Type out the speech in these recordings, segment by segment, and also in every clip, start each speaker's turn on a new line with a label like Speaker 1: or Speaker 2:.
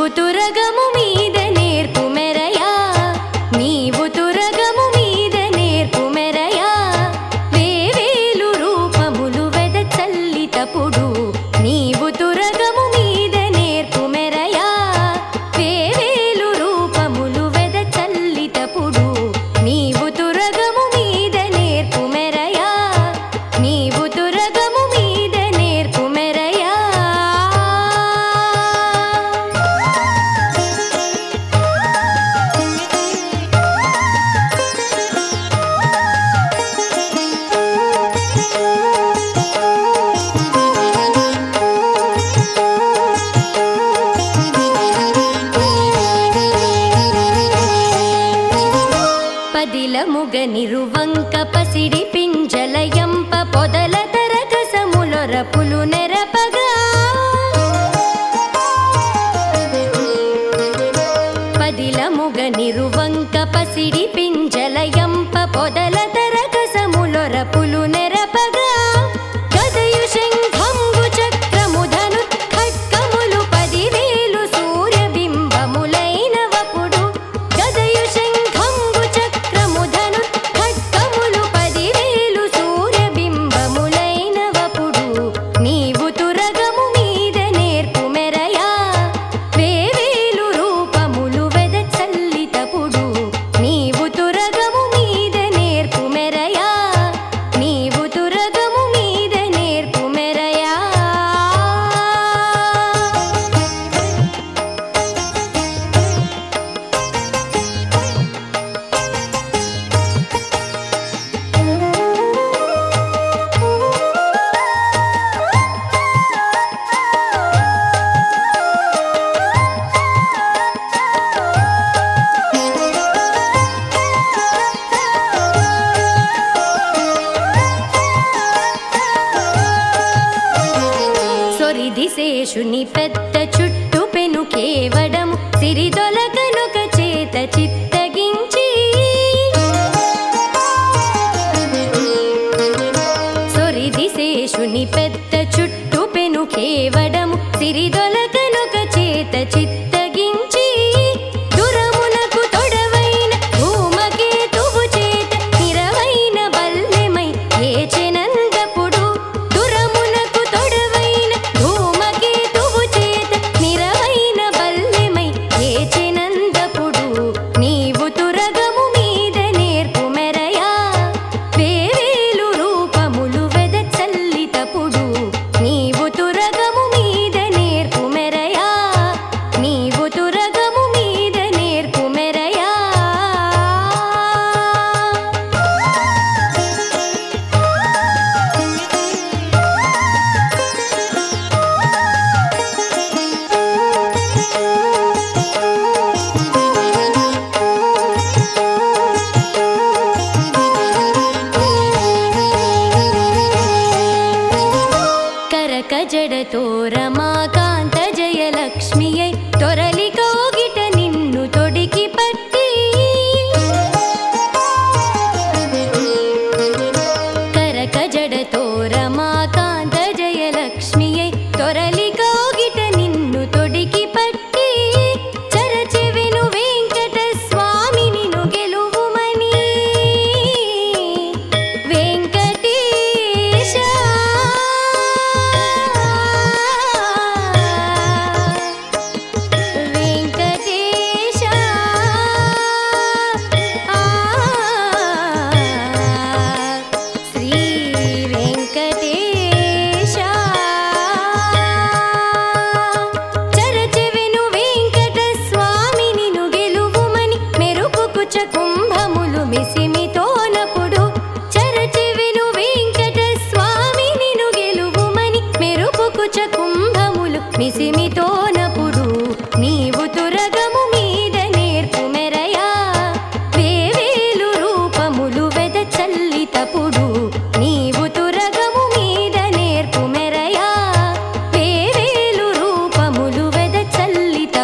Speaker 1: నీవు తురగము మీద నేర్పు మెరయా. నీవు తురగము మీద నేర్పు మెరయా. వేవేలు రూపములు నిరువంక పసిడి పింజలయంప పొదల తరకసములొరపులు నెరపగా. పదిలముగ నిరువంక పసిడి పింజలయంప పొదల తర శేషుని పెద్ద చుట్టు పెను కేవడము సిరిదొలకనొక చేత చిత్తగించి. సొరిది శేషుని పెద్ద చుట్టు పెను కేవడము సిరిదొలకనొక చేత చిత్త ತೋ ರಮಾಕಾಂತ ಜಯಲಕ್ಷ್ಮಿಯೇ ತೊರಲಿ ಕೋಗಿಟ ನಿನ್ನು ತೊಡಕಿ ಪಟ್ಟಿ. ಕರಕ ಜಡ ತೋ ರಮಾಕಾಂತ ಜಯಲಕ್ಷ್ಮಿಯೇ ತೊರಲಿ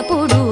Speaker 1: పుడు